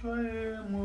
try more.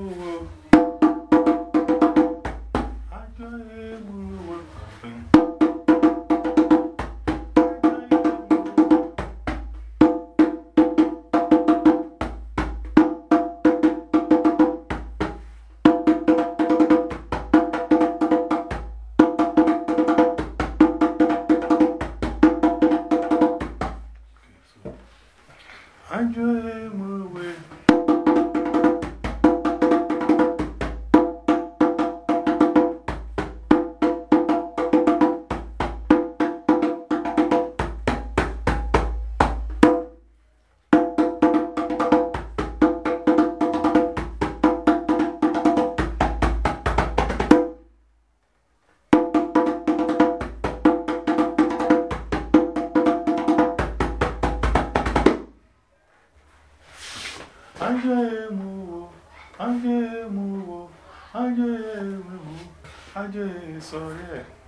Ajayemu, Ajayemu, Ajayemu, Ajayemu, Ajayemu, Ajayemu, Ajayemu,